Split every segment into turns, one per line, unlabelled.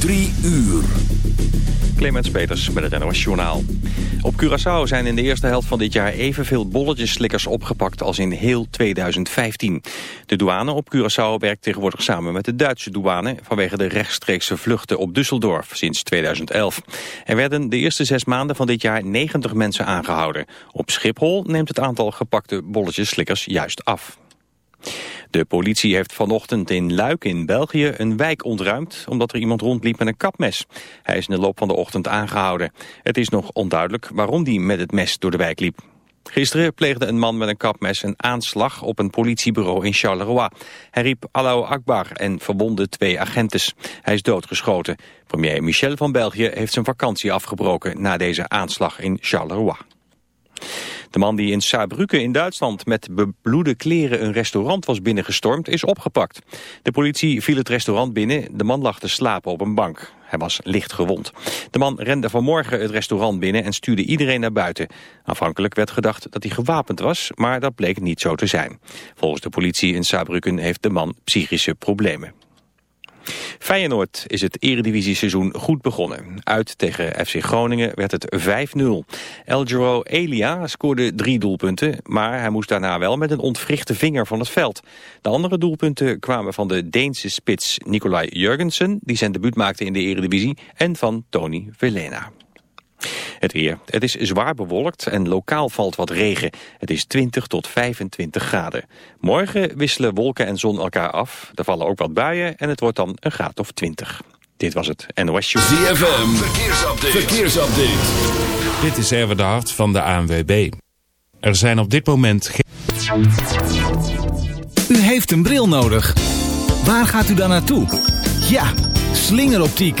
Drie uur.
Clemens Peters met het NOS Journaal. Op Curaçao zijn in de eerste helft van dit jaar evenveel bolletjeslikkers opgepakt als in heel 2015. De douane op Curaçao werkt tegenwoordig samen met de Duitse douane vanwege de rechtstreekse vluchten op Düsseldorf sinds 2011. Er werden de eerste zes maanden van dit jaar 90 mensen aangehouden. Op Schiphol neemt het aantal gepakte bolletjeslikkers juist af. De politie heeft vanochtend in Luik in België een wijk ontruimd... omdat er iemand rondliep met een kapmes. Hij is in de loop van de ochtend aangehouden. Het is nog onduidelijk waarom hij met het mes door de wijk liep. Gisteren pleegde een man met een kapmes een aanslag op een politiebureau in Charleroi. Hij riep Allahu Akbar en verbonde twee agentes. Hij is doodgeschoten. Premier Michel van België heeft zijn vakantie afgebroken na deze aanslag in Charleroi. De man die in Saarbrücken in Duitsland met bebloede kleren een restaurant was binnengestormd is opgepakt. De politie viel het restaurant binnen, de man lag te slapen op een bank. Hij was licht gewond. De man rende vanmorgen het restaurant binnen en stuurde iedereen naar buiten. Afhankelijk werd gedacht dat hij gewapend was, maar dat bleek niet zo te zijn. Volgens de politie in Saarbrücken heeft de man psychische problemen. Feyenoord is het eredivisie-seizoen goed begonnen. Uit tegen FC Groningen werd het 5-0. Eljero Elia scoorde drie doelpunten, maar hij moest daarna wel met een ontwrichte vinger van het veld. De andere doelpunten kwamen van de Deense spits Nicolai Jurgensen, die zijn debuut maakte in de eredivisie, en van Tony Velena. Het weer. Het is zwaar bewolkt en lokaal valt wat regen. Het is 20 tot 25 graden. Morgen wisselen wolken en zon elkaar af. Er vallen ook wat buien en het wordt dan een graad of 20. Dit was het NOS Show.
ZFM. Verkeersupdate. Verkeersupdate.
Dit is Erwin de Hart van de ANWB. Er zijn op dit moment geen...
U heeft een bril nodig. Waar gaat u dan naartoe? Ja, slingeroptiek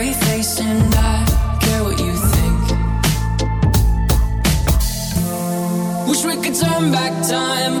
turn back time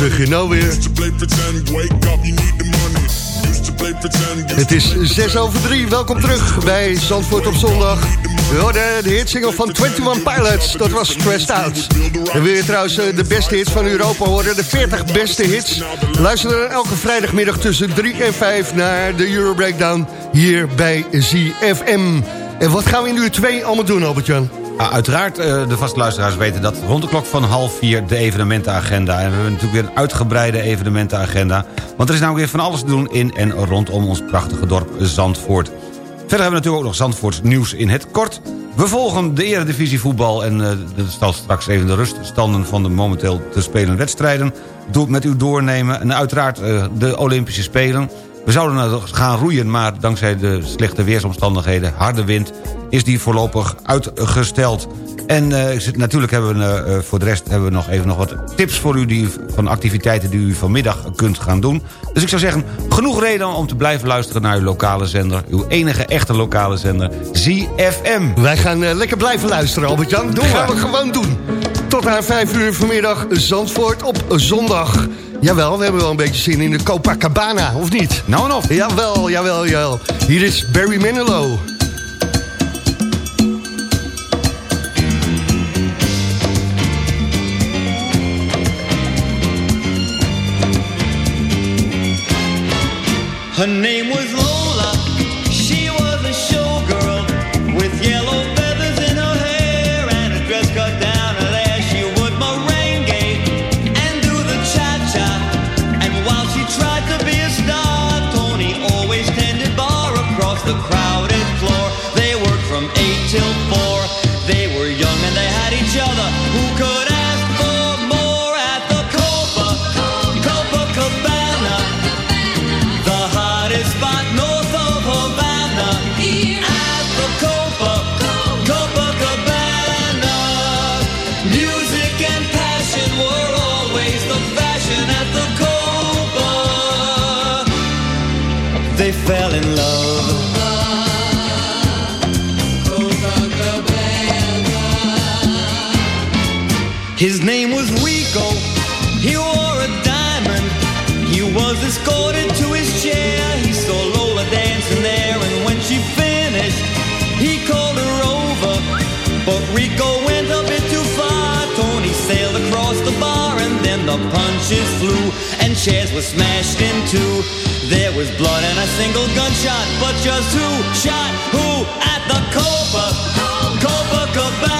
zeg je nou weer? Het is
to
6 over 3. Welkom terug bij Zandvoort op zondag. We hoorden de hitsingle van 21 Pilots. Dat was Stressed Out. En wil je trouwens eh, de beste hits van Europa horen? De 40 beste hits. Luister dan elke vrijdagmiddag tussen 3 en 5 naar de Euro Breakdown hier bij ZFM. En wat gaan we in uur 2 allemaal doen, Albert-Jan?
Ah, uiteraard, eh, de vaste luisteraars weten dat rond de klok van half vier de evenementenagenda. En we hebben natuurlijk weer een uitgebreide evenementenagenda. Want er is namelijk weer van alles te doen in en rondom ons prachtige dorp Zandvoort. Verder hebben we natuurlijk ook nog Zandvoorts nieuws in het kort. We volgen de eredivisie voetbal en stel straks even de ruststanden van de momenteel te spelen wedstrijden. Doe met u doornemen en uiteraard uh, de Olympische Spelen. We zouden gaan roeien, maar dankzij de slechte weersomstandigheden, harde wind, is die voorlopig uitgesteld. En uh, natuurlijk hebben we uh, voor de rest hebben we nog even nog wat tips voor u... Die, van activiteiten die u vanmiddag kunt gaan doen. Dus ik zou zeggen, genoeg reden om te blijven luisteren naar uw lokale zender. Uw enige echte lokale zender, ZFM.
Wij gaan uh, lekker blijven luisteren, Albert-Jan. Dat gaan we gewoon doen. Tot aan vijf uur vanmiddag Zandvoort op zondag. Jawel, we hebben wel een beetje zin in de Copacabana, of niet?
Nou en of.
Jawel, jawel, jawel. Hier is Barry Manilow.
Her name was punches flew, and chairs were smashed in two. There was blood and a single gunshot, but just who shot who at the Copa, Copacabana? The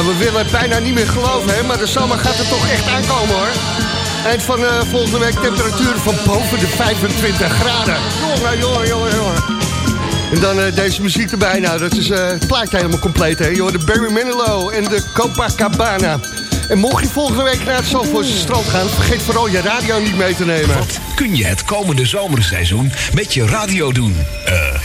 Nou, we willen het bijna niet meer geloven, hè, maar de zomer gaat er toch echt aankomen, hoor. Eind van eh, volgende week temperaturen van boven de 25 graden. Jongen, jongen, jongen, jongen. En dan eh, deze muziek erbij. Nou, dat is eh, het plaatje helemaal compleet, hè. Hoort de Barry Manilow en de Copacabana. En mocht je volgende week naar het Zandvoortse strand gaan... vergeet vooral je radio niet mee te nemen.
Wat kun je het komende zomerseizoen met je radio doen? Eh,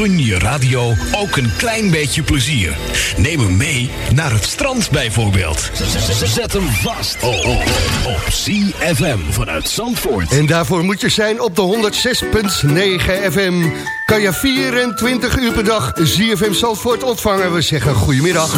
gun je radio ook een klein beetje plezier. Neem hem mee naar het strand bijvoorbeeld. Zet hem vast oh, oh, op CFM vanuit Zandvoort.
En daarvoor moet je zijn op de 106.9 FM. Kan je 24 uur per dag ZFM Zandvoort ontvangen. We zeggen goedemiddag.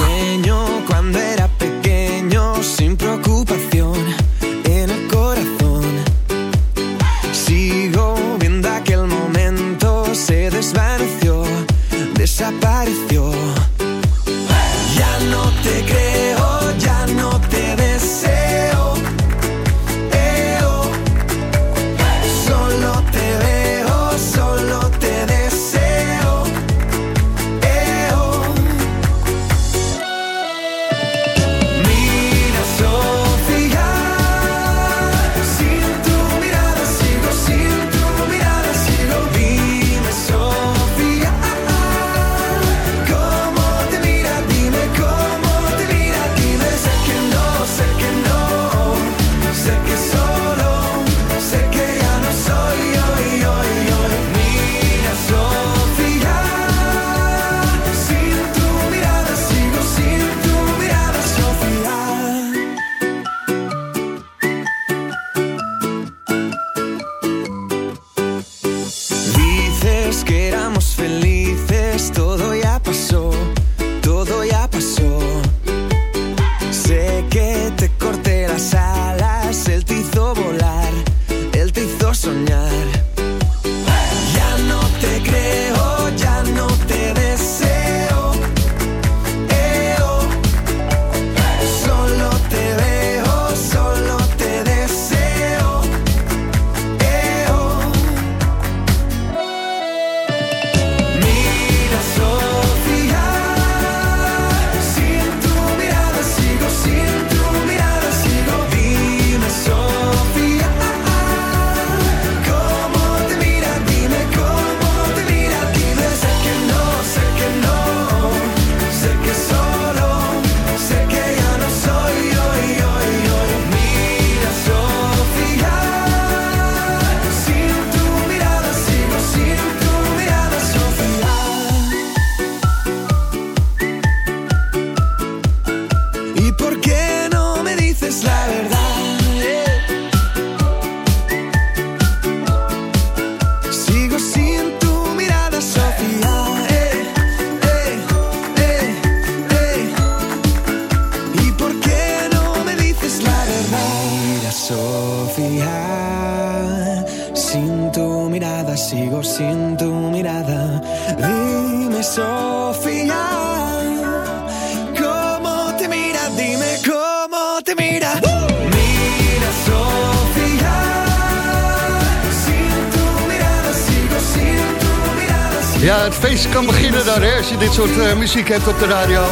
Ja, het feest kan beginnen dan, hè, als je dit soort eh, muziek hebt op de radio.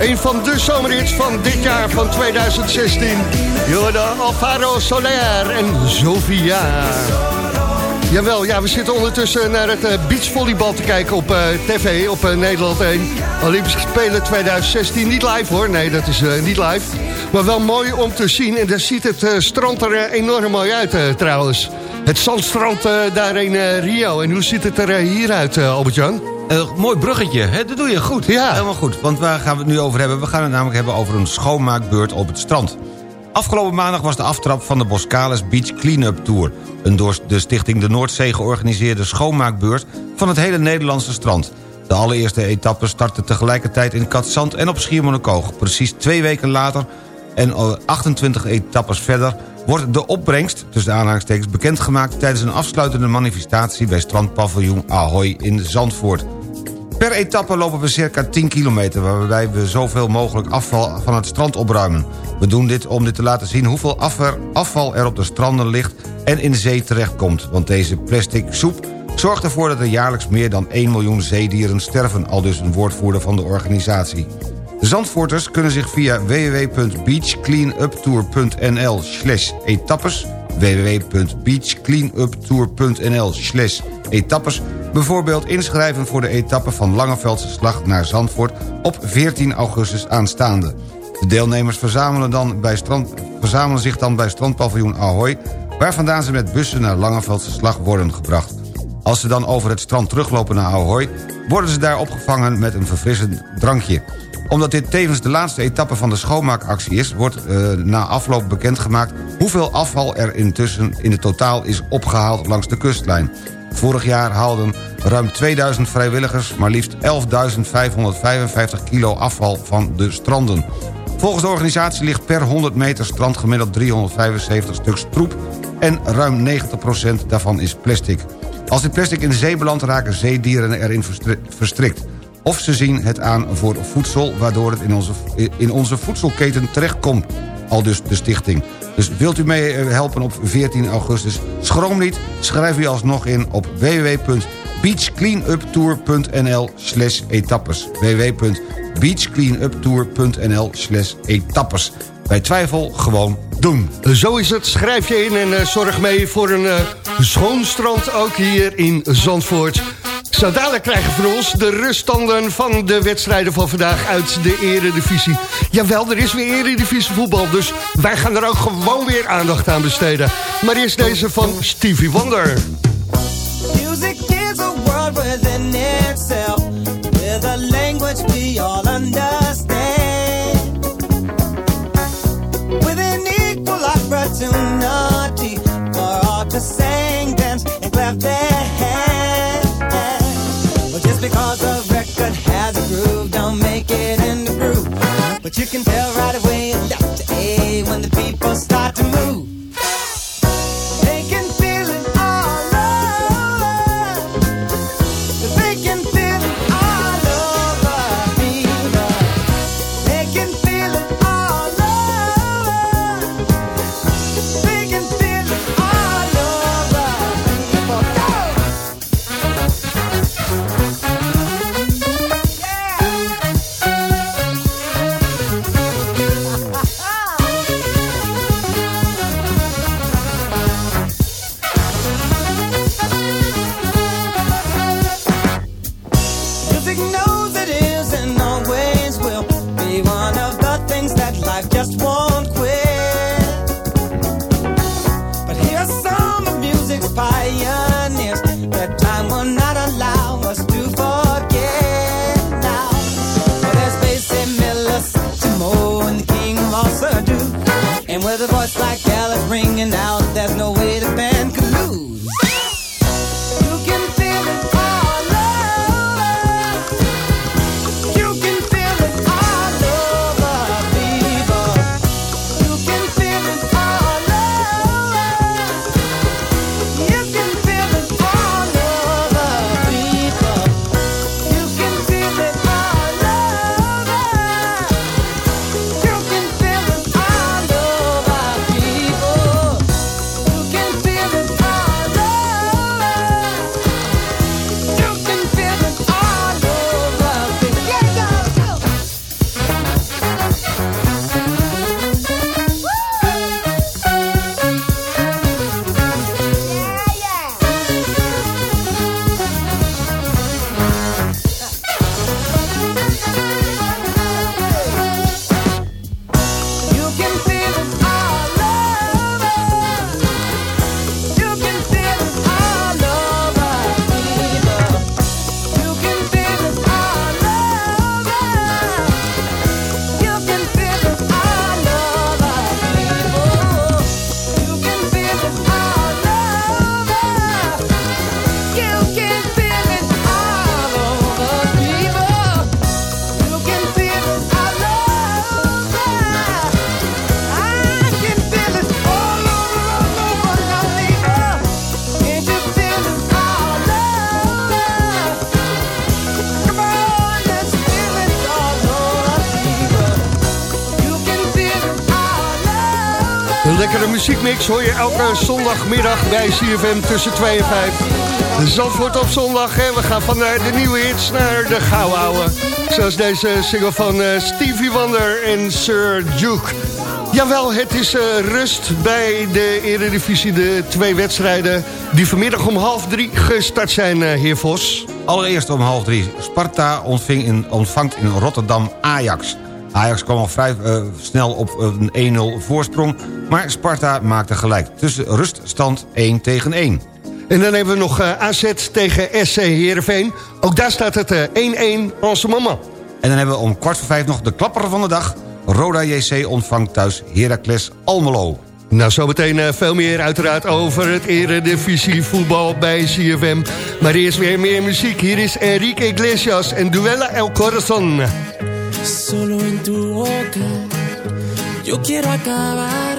Een van de zomerhits van dit jaar, van 2016. Je hoorde Alvaro Soler en Sofia.
Jawel, ja, we zitten ondertussen naar het eh, beachvolleybal te kijken op eh, tv, op eh, Nederland 1. Olympische Spelen 2016, niet live hoor, nee dat is niet live. Maar wel mooi om te zien en daar ziet het strand er enorm mooi uit trouwens. Het zandstrand daar in Rio. En hoe ziet het er hier uit, Albert-Jan?
Een mooi bruggetje, hè? dat doe je goed.
Ja.
Helemaal goed, want waar gaan we het nu over hebben? We gaan het namelijk hebben over een schoonmaakbeurt op het strand. Afgelopen maandag was de aftrap van de Boscalis Beach Cleanup Tour. Een door de stichting De Noordzee georganiseerde schoonmaakbeurt... van het hele Nederlandse strand. De allereerste etappe startte tegelijkertijd in Katzand en op Schiermonnikoog. Precies twee weken later en eh, 28 etappes verder... wordt de opbrengst, tussen aanhalingstekens, bekendgemaakt... tijdens een afsluitende manifestatie bij strandpaviljoen Ahoy in Zandvoort. Per etappe lopen we circa 10 kilometer... waarbij we zoveel mogelijk afval van het strand opruimen. We doen dit om dit te laten zien hoeveel afval- er op de stranden ligt... en in de zee terechtkomt. Want deze plastic soep zorgt ervoor dat er jaarlijks meer dan 1 miljoen zeedieren sterven... al dus een woordvoerder van de organisatie. De Zandvoorters kunnen zich via www.beachcleanuptour.nl slash etappes www.beachcleanuptour.nl slash etappes bijvoorbeeld inschrijven voor de etappe van Langeveldse Slag naar Zandvoort op 14 augustus aanstaande. De deelnemers verzamelen, dan bij strand, verzamelen zich dan bij strandpaviljoen Ahoy... waar vandaan ze met bussen naar Langeveldse Slag worden gebracht. Als ze dan over het strand teruglopen naar Ahoy... worden ze daar opgevangen met een verfrissend drankje omdat dit tevens de laatste etappe van de schoonmaakactie is... wordt eh, na afloop bekendgemaakt hoeveel afval er intussen in het totaal is opgehaald langs de kustlijn. Vorig jaar haalden ruim 2000 vrijwilligers maar liefst 11.555 kilo afval van de stranden. Volgens de organisatie ligt per 100 meter strand gemiddeld 375 stuks troep... en ruim 90% daarvan is plastic. Als dit plastic in de zee belandt raken zeedieren erin verstri- verstrikt of ze zien het aan voor voedsel... waardoor het in onze, in onze voedselketen terechtkomt. Al dus de stichting. Dus wilt u mee eh, helpen op 14 augustus? Schroom niet, schrijf u alsnog in op www.beachcleanuptour.nl slash etappes. www.beachcleanuptour.nl slash etappes. Bij twijfel gewoon doen.
Zo is het, schrijf je in en eh, zorg mee voor een eh, schoon strand ook hier in Zandvoort. Zo dadelijk krijgen voor ons de ruststanden van de wedstrijden van vandaag uit de eredivisie. Jawel, er is weer eredivisie voetbal, dus wij gaan er ook gewoon weer aandacht aan besteden. Maar eerst deze van Stevie Wonder.
Music is a world within itself, with a language we all understand. When the people start to move.
Muziekmix hoor je elke zondagmiddag bij CFM tussen 2 en 5. Zandvoort op zondag en we gaan van de nieuwe hits naar de gouden. Zoals deze single van eh, Stevie Wonder en Sir Duke. Jawel, het is eh, rust bij de Eredivisie. De twee wedstrijden die vanmiddag om half drie gestart zijn, eh, heer Vos.
Allereerst om half drie. Sparta ontving in, ontvangt in Rotterdam Ajax. Ajax kwam al vrij eh, snel op een 1-0 voorsprong... maar Sparta maakte gelijk. Tussen ruststand 1 tegen 1.
En dan hebben we nog eh, AZ tegen SC Heerenveen. Ook daar staat het eh, 1-1 onze mama.
En dan hebben we om kwart voor vijf nog de klapper van de dag. Roda JC ontvangt thuis Heracles Almelo.
Nou, zometeen eh, veel meer uiteraard over het eredivisie voetbal bij CFM. Maar eerst weer meer muziek. Hier is Enrique Iglesias en Duella El Corazon.
Solo en tu boca yo quiero acabar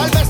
Tal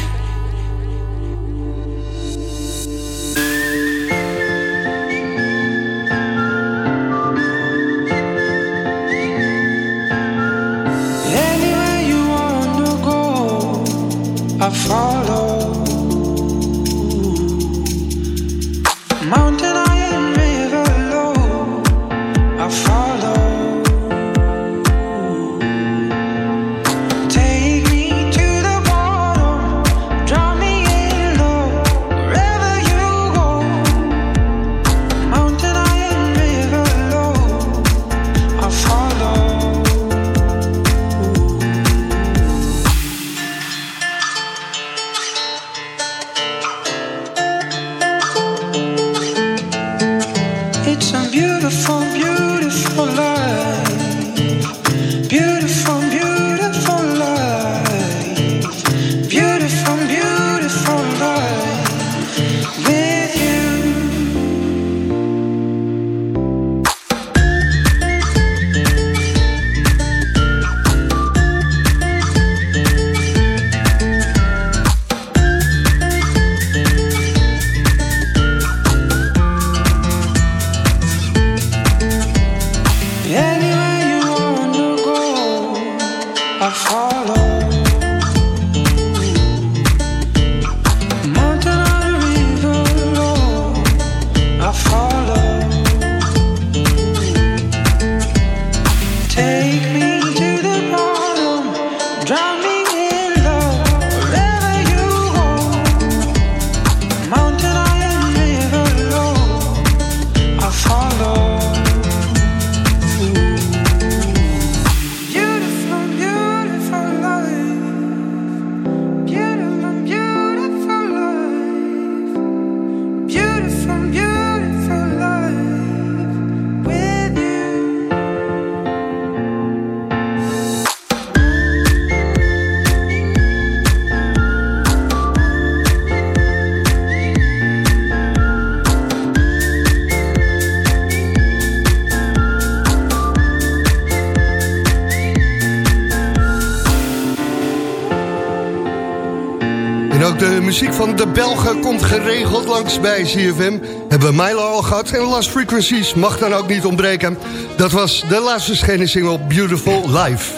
Van de Belgen komt geregeld langs bij CFM. Hebben we Milo al gehad en Last Frequencies mag dan ook niet ontbreken. Dat was de laatste verschenen single Beautiful Life.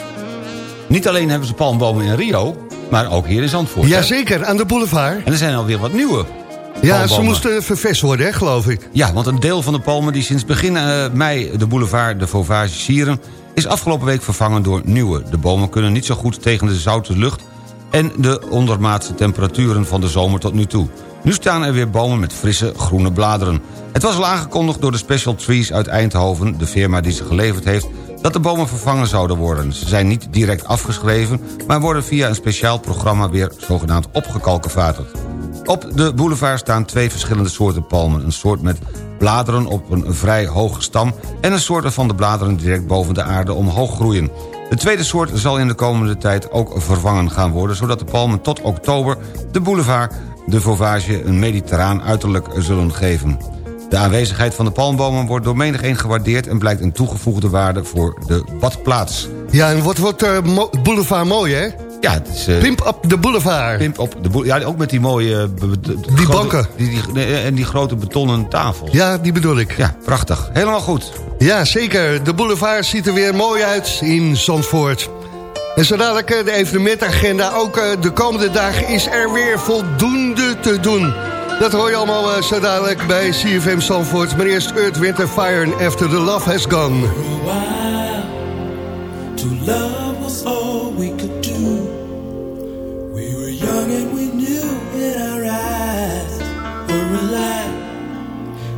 Niet alleen hebben ze palmbomen in Rio, maar ook hier in Zandvoort. hè?
Jazeker, aan de boulevard.
En er zijn alweer wat nieuwe
Ja, ze moesten vervest worden, hè, geloof ik.
Ja, want een deel van de palmen die sinds begin eh, mei de boulevard de Fauvage sieren... is afgelopen week vervangen door nieuwe. De bomen kunnen niet zo goed tegen de zoute lucht... en de ondermaatse temperaturen van de zomer tot nu toe. Nu staan er weer bomen met frisse groene bladeren. Het was al aangekondigd door de Special Trees uit Eindhoven... de firma die ze geleverd heeft... dat de bomen vervangen zouden worden. Ze zijn niet direct afgeschreven... maar worden via een speciaal programma weer zogenaamd opgekalkenvaterd. Op de boulevard staan twee verschillende soorten palmen. Een soort met bladeren op een vrij hoge stam... en een soort waarvan de bladeren direct boven de aarde omhoog groeien. De tweede soort zal in de komende tijd ook vervangen gaan worden... zodat de palmen tot oktober de boulevard de Fauvage een mediterraan uiterlijk zullen geven. De aanwezigheid van de palmbomen wordt door menigeen gewaardeerd... en blijkt een toegevoegde waarde voor de badplaats.
Ja, en wat wordt de boulevard mooi, hè?
Ja, het is... eh,
Pimp op de boulevard.
Pimp op de Ja, ook met die mooie... eh, grote-
banken.
Die, die, nee, en die grote betonnen tafel.
Ja, die bedoel ik.
Ja, prachtig. Helemaal goed.
Ja, zeker. De boulevard ziet er weer mooi uit in Zandvoort. En zo dadelijk eh, de evenementagenda. Ook eh, de komende dagen is er weer voldoende te doen. Dat hoor je allemaal eh, zo dadelijk bij CFM Zandvoort. Maar eerst Earth, Winter, Fire and After the Love Has Gone.
To love was all we could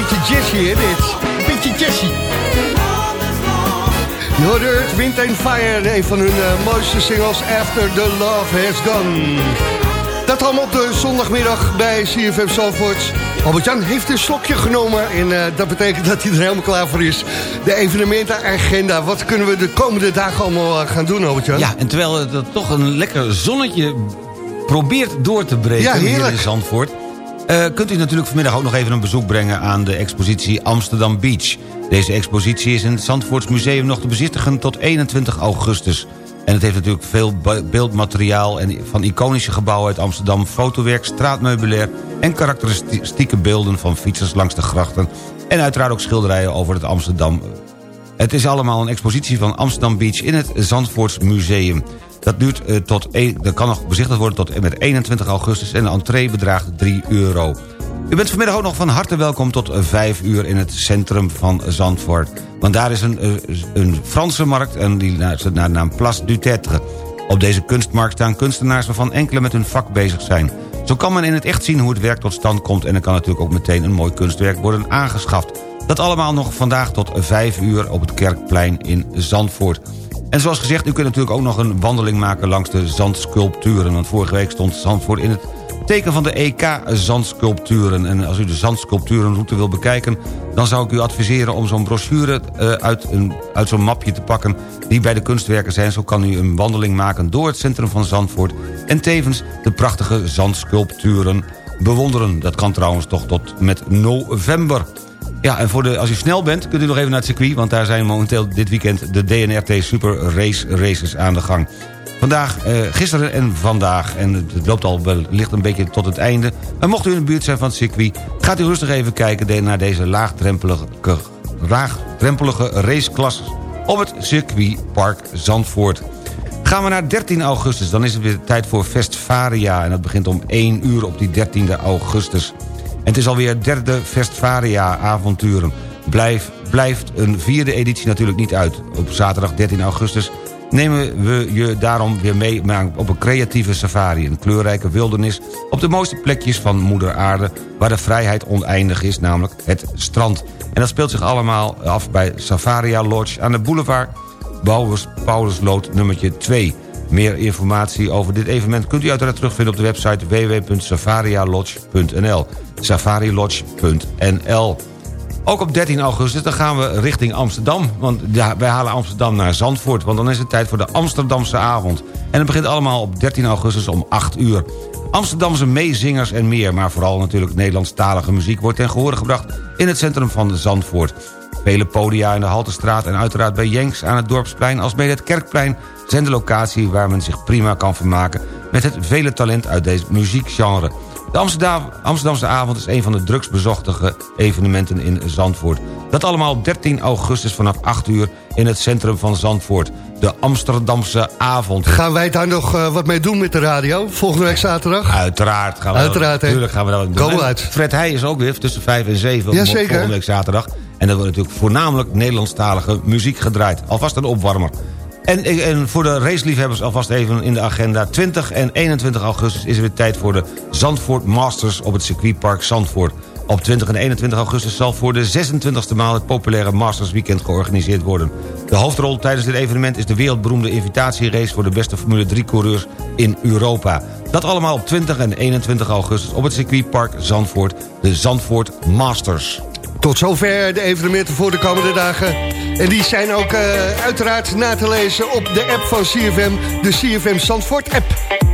Beetje jazzy, hè, dit? Een beetje jazzy. Je hoorde het Wind and Fire, een van hun eh, mooiste singles, After the Love Has Gone. Dat allemaal op de zondagmiddag bij CFM Zalvoort. Albert-Jan heeft een slokje genomen en eh, dat betekent dat hij er helemaal klaar voor is. De evenementenagenda, wat kunnen we de komende dagen allemaal eh, gaan doen, Albert-Jan?
Ja, en terwijl het toch een lekker zonnetje probeert door te breken
Ja,
hier in Zandvoort... eh, kunt u natuurlijk vanmiddag ook nog even een bezoek brengen aan de expositie Amsterdam Beach. Deze expositie is in het Zandvoorts Museum nog te bezichtigen tot 21 augustus. En het heeft natuurlijk veel be- beeldmateriaal en van iconische gebouwen uit Amsterdam... fotowerk, straatmeubilair en karakteristieke beelden van fietsers langs de grachten... en uiteraard ook schilderijen over het Amsterdam het is allemaal een expositie van Amsterdam Beach in het Zandvoorts Museum. Dat, duurt, eh, tot een, dat kan nog bezichtigd worden tot met 21 augustus... en de entree bedraagt 3 euro. U bent vanmiddag ook nog van harte welkom tot eh, 5 uur in het centrum van Zandvoort. Want daar is een, eh, een Franse markt en die naar de naam Place du Tetre. Op deze kunstmarkt staan kunstenaars waarvan enkele met hun vak bezig zijn. Zo kan men in het echt zien hoe het werk tot stand komt... en er kan natuurlijk ook meteen een mooi kunstwerk worden aangeschaft. Dat allemaal nog vandaag tot 5 uur op het Kerkplein in Zandvoort. En zoals gezegd, u kunt natuurlijk ook nog een wandeling maken langs de zandsculpturen. Want vorige week stond Zandvoort in het teken van de EK-zandsculpturen. En als u de zandsculpturenroute wil bekijken... dan zou ik u adviseren om zo'n brochure eh, uit, een, uit zo'n mapje te pakken... die bij de kunstwerken zijn. Zo kan u een wandeling maken door het centrum van Zandvoort... en tevens de prachtige zandsculpturen bewonderen. Dat kan trouwens toch tot met november. Ja, en voor de, als u snel bent, kunt u nog even naar het circuit... want daar zijn momenteel dit weekend de DNRT Super Race Races aan de gang. Vandaag, eh, gisteren en vandaag, en het loopt al wellicht een beetje tot het einde... maar mocht u in de buurt zijn van het circuit... gaat u rustig even kijken naar deze laagdrempelige, laagdrempelige raceklasses... op het circuitpark Zandvoort. Gaan we naar 13 augustus, dan is het weer tijd voor Festvaria... en dat begint om 1 uur op die 13e augustus. Het is alweer derde Festvaria-avonturen. Blijf, blijft een vierde editie natuurlijk niet uit. Op zaterdag 13 augustus nemen we je daarom weer mee op een creatieve safari. Een kleurrijke wildernis op de mooiste plekjes van moeder aarde... waar de vrijheid oneindig is, namelijk het strand. En dat speelt zich allemaal af bij Safaria Lodge aan de boulevard... Paulus, Paulusloot nummertje 2. Meer informatie over dit evenement kunt u uiteraard terugvinden op de website www.safarialodge.nl safarilodge.nl Ook op 13 augustus dan gaan we richting Amsterdam. Want wij halen Amsterdam naar Zandvoort. Want dan is het tijd voor de Amsterdamse avond. En het begint allemaal op 13 augustus om 8 uur. Amsterdamse meezingers en meer. Maar vooral natuurlijk Nederlandstalige muziek wordt ten gehore gebracht... in het centrum van Zandvoort. Vele podia in de Haltestraat en uiteraard bij Jenks aan het Dorpsplein... als bij het Kerkplein zijn de locatie waar men zich prima kan vermaken... met het vele talent uit deze muziekgenre. De Amsterdam, Amsterdamse avond is een van de drugsbezochtige evenementen in Zandvoort. Dat allemaal op 13 augustus vanaf 8 uur in het centrum van Zandvoort. De Amsterdamse avond.
Gaan wij daar nog eh, wat mee doen met de radio? Volgende week zaterdag?
Uiteraard gaan we
Uiteraard, hè?
Natuurlijk gaan we dat doen.
Uit.
Fred Heij is ook weer tussen 5 en 7
Ja,
volgende week zaterdag. En dat wordt natuurlijk voornamelijk Nederlandstalige muziek gedraaid. Alvast een opwarmer. En, en voor de raceliefhebbers alvast even in de agenda. 20 en 21 augustus is er weer tijd voor de Zandvoort Masters op het circuitpark Zandvoort. Op 20 en 21 augustus zal voor de 26e maal het populaire Masters Weekend georganiseerd worden. De hoofdrol tijdens dit evenement is de wereldberoemde invitatierace... voor de beste Formule 3-coureurs in Europa. Dat allemaal op 20 en 21 augustus op het circuitpark Zandvoort. De Zandvoort Masters.
Tot zover de evenementen voor de komende dagen. En die zijn ook eh, uiteraard na te lezen op de app van CFM, de CFM Zandvoort app.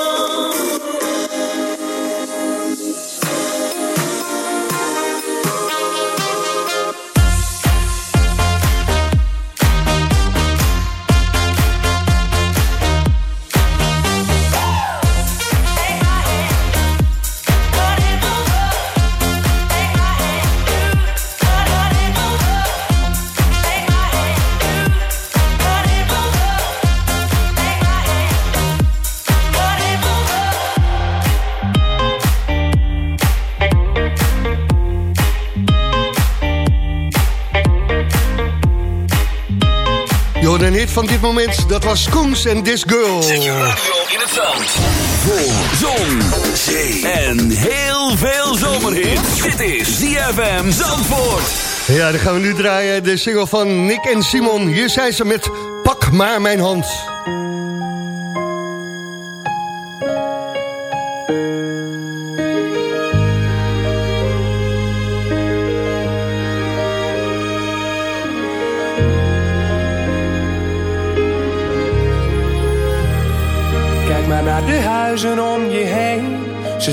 van dit moment, dat was Koens en This Girl.
Zet je radio in het zand. Voor zon, zee en heel veel zomerhits. Dit is ZFM Zandvoort.
Ja, dan gaan we nu draaien. De single van Nick en Simon. Hier zijn ze met Pak maar mijn hand.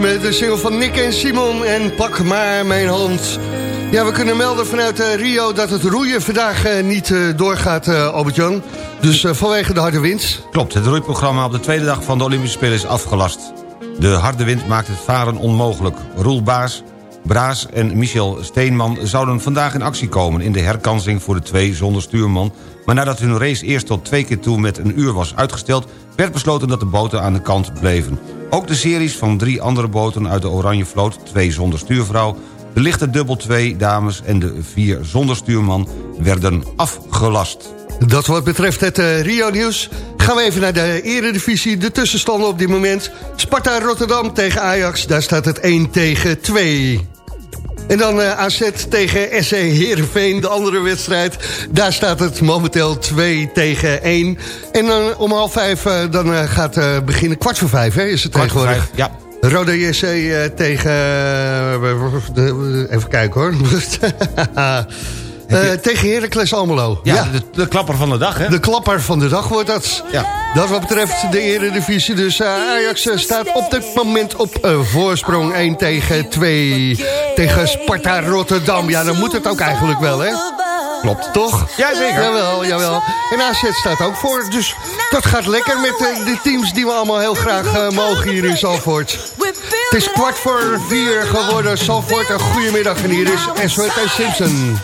Met de single van Nick en Simon en Pak maar mijn hand. Ja, we kunnen melden vanuit eh, Rio dat het roeien vandaag eh, niet eh, doorgaat, Albert-Jan. Dus vanwege de harde wind.
Klopt, het roeiprogramma op de tweede dag van de Olympische Spelen is afgelast. De harde wind maakt het varen onmogelijk. Roel Baas, Braas en Michel Steenman zouden vandaag in actie komen... in de herkansing voor de twee zonder stuurman. Maar nadat hun race eerst tot twee keer toe met een uur was uitgesteld... werd besloten dat de boten aan de kant bleven. Ook de series van drie andere boten uit de Oranje Vloot... twee zonder stuurvrouw, de lichte dubbel 2 dames en de vier zonder stuurman... werden afgelast.
Dat wat betreft het eh, Rio-nieuws. Gaan we even naar de eredivisie. De tussenstanden op dit moment. Sparta Rotterdam tegen Ajax. Daar staat het 1 tegen 2. En dan eh, AZ tegen SC Heerenveen, de andere wedstrijd. Daar staat het momenteel 2 tegen 1. En dan om half vijf eh, dan eh, gaat eh, beginnen. Kwart voor vijf hè, is het
Kwart
tegenwoordig.
vijf, ja.
Roda JC eh, tegen... eh, even kijken hoor. Eh, tegen Heracles Almelo.
Ja, De, de klapper van de dag, hè?
De klapper van de dag wordt dat.
Ja.
Dat wat betreft de eredivisie. Dus eh, Ajax eh, staat op dit moment op eh, voorsprong 1 tegen 2. Tegen Sparta Rotterdam. Ja, dan moet het ook eigenlijk wel, hè?
Klopt.
Toch?
Ja, zeker.
Jawel, jawel. En AZ staat ook voor. Dus dat gaat lekker met de teams die we allemaal heel graag mogen hier in Zalvoort. Het is kwart voor vier geworden. Zalvoort, een goedemiddag. En hier is SWT Simpson.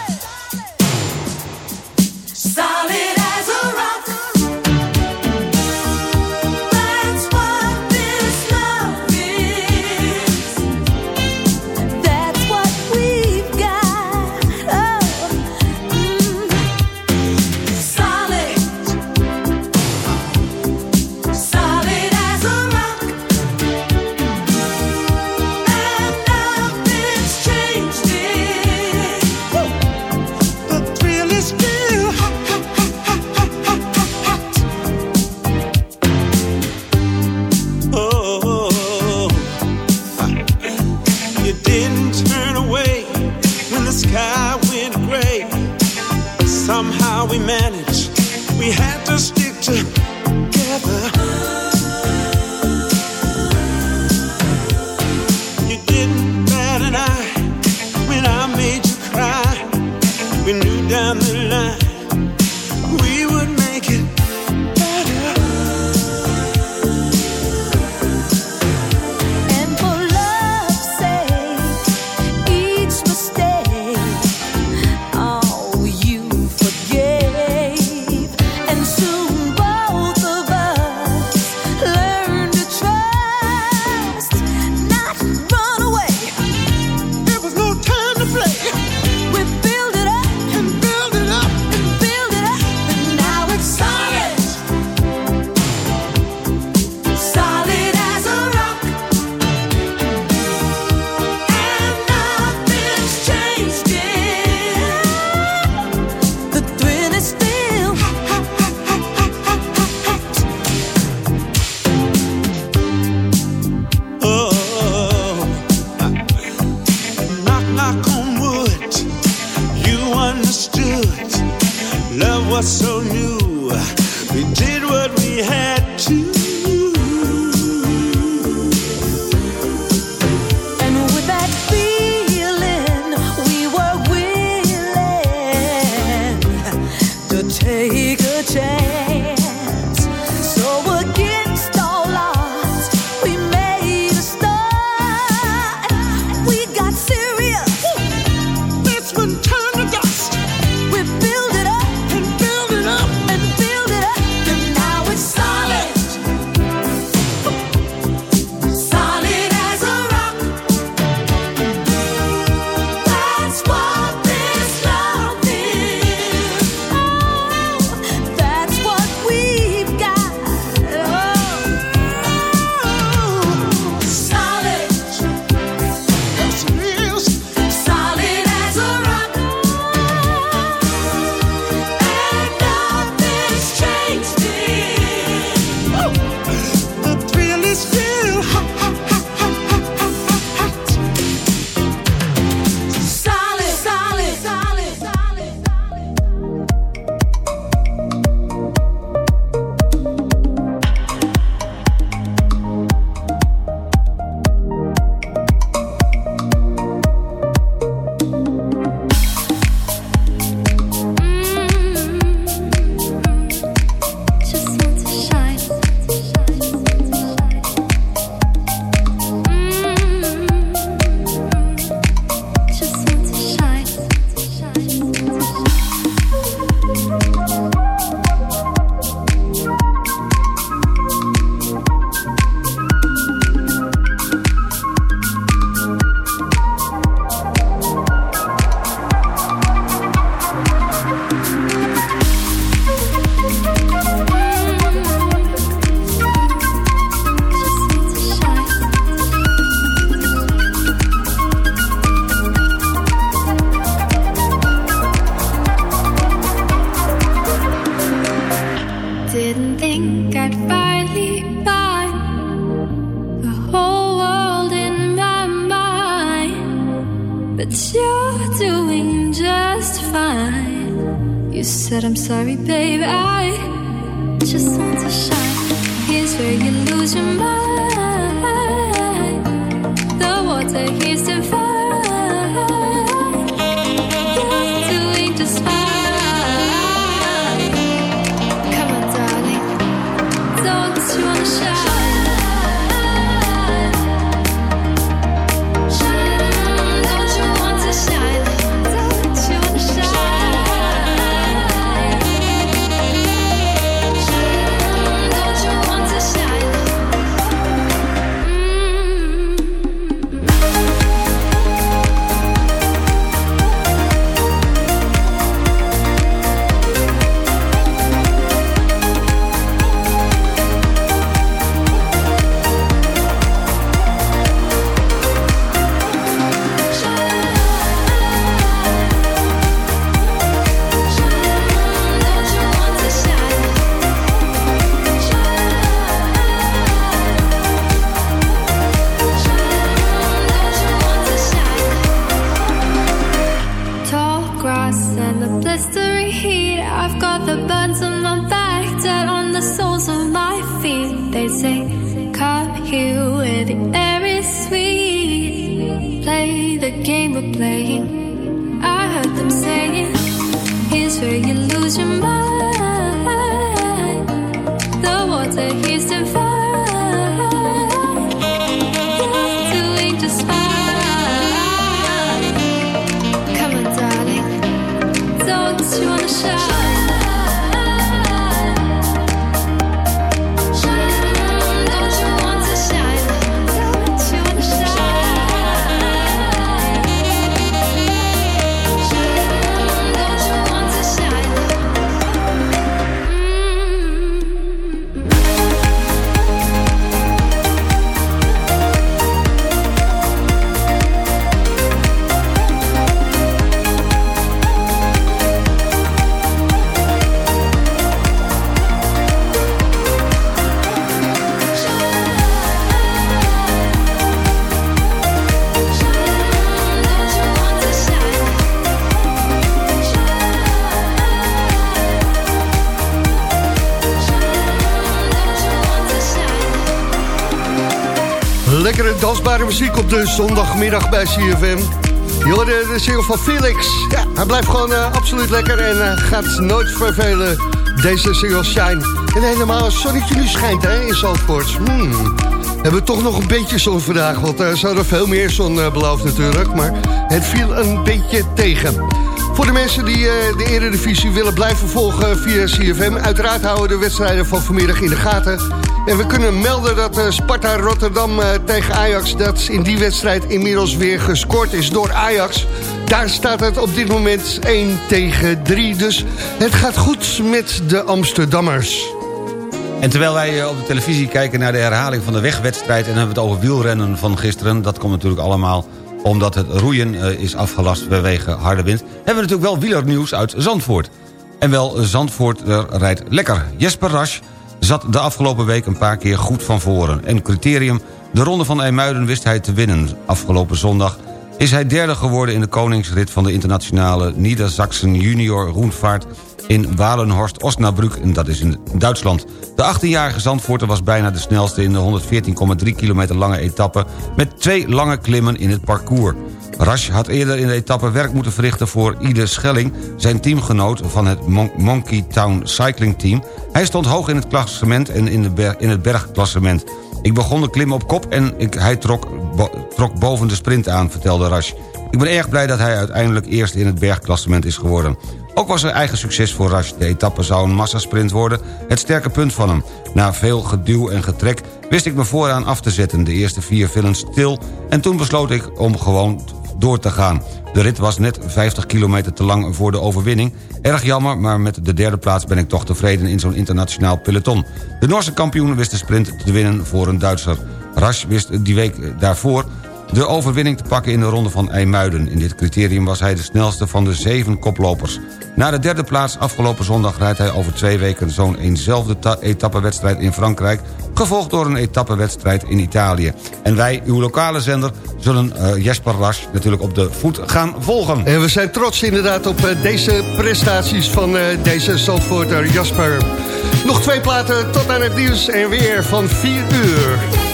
Lekkere dansbare muziek op de zondagmiddag bij CFM. Je hoorde de single van Felix. Ja, hij blijft gewoon eh, absoluut lekker en eh, gaat nooit vervelen. Deze single Shine. En helemaal als zonnetje nu schijnt hè, in Zandvoort. Hmm. Hebben we toch nog een beetje zon vandaag. Want er zou er veel meer zon eh, beloofd natuurlijk. Maar het viel een beetje tegen. Voor de mensen die eh, de Eredivisie willen blijven volgen via CFM... uiteraard houden we de wedstrijden van vanmiddag in de gaten. En we kunnen melden dat eh, Sparta Rotterdam eh, tegen Ajax... dat in die wedstrijd inmiddels weer gescoord is door Ajax. Daar staat het op dit moment 1 tegen 3. Dus het gaat goed met de Amsterdammers.
En terwijl wij eh, op de televisie kijken naar de herhaling van de wegwedstrijd... en hebben we het over wielrennen van gisteren... dat komt natuurlijk allemaal omdat het roeien is afgelast vanwege harde wind... hebben we natuurlijk wel wielernieuws uit Zandvoort. En wel, Zandvoort rijdt lekker. Jesper Rasch zat de afgelopen week een paar keer goed van voren. En criterium, de ronde van IJmuiden wist hij te winnen. Afgelopen zondag is hij derde geworden in de koningsrit... van de internationale Niedersachsen junior roenvaart in Walenhorst-Osnabrück, en dat is in Duitsland. De 18-jarige Zandvoorter was bijna de snelste in de 114,3 kilometer lange etappe... met twee lange klimmen in het parcours. Rasch had eerder in de etappe werk moeten verrichten voor Ide Schelling... zijn teamgenoot van het Mon Monkey Town Cycling Team. Hij stond hoog in het klassement en in, de in het bergklassement. Ik begon de klim op kop en ik, hij trok, trok boven de sprint aan, vertelde Rasch. Ik ben erg blij dat hij uiteindelijk eerst in het bergklassement is geworden. Ook was er eigen succes voor Rasch. De etappe zou een massasprint worden, het sterke punt van hem. Na veel geduw en getrek wist ik me vooraan af te zetten. De eerste vier vielen stil en toen besloot ik om gewoon door te gaan. De rit was net 50 kilometer te lang voor de overwinning. Erg jammer, maar met de derde plaats ben ik toch tevreden in zo'n internationaal peloton. De Noorse kampioen wist de sprint te winnen voor een Duitser. Rasch wist die week daarvoor de overwinning te pakken in de ronde van IJmuiden. In dit criterium was hij de snelste van de zeven koplopers. Na de derde plaats afgelopen zondag rijdt hij over twee weken... zo'n eenzelfde etappenwedstrijd in Frankrijk... gevolgd door een etappenwedstrijd in Italië. En wij, uw lokale zender, zullen uh, Jesper natuurlijk op de voet gaan volgen.
En we zijn trots inderdaad op eh, deze prestaties van eh, deze Zandvoorter Jasper. Nog twee platen tot aan het nieuws en weer van 4 uur.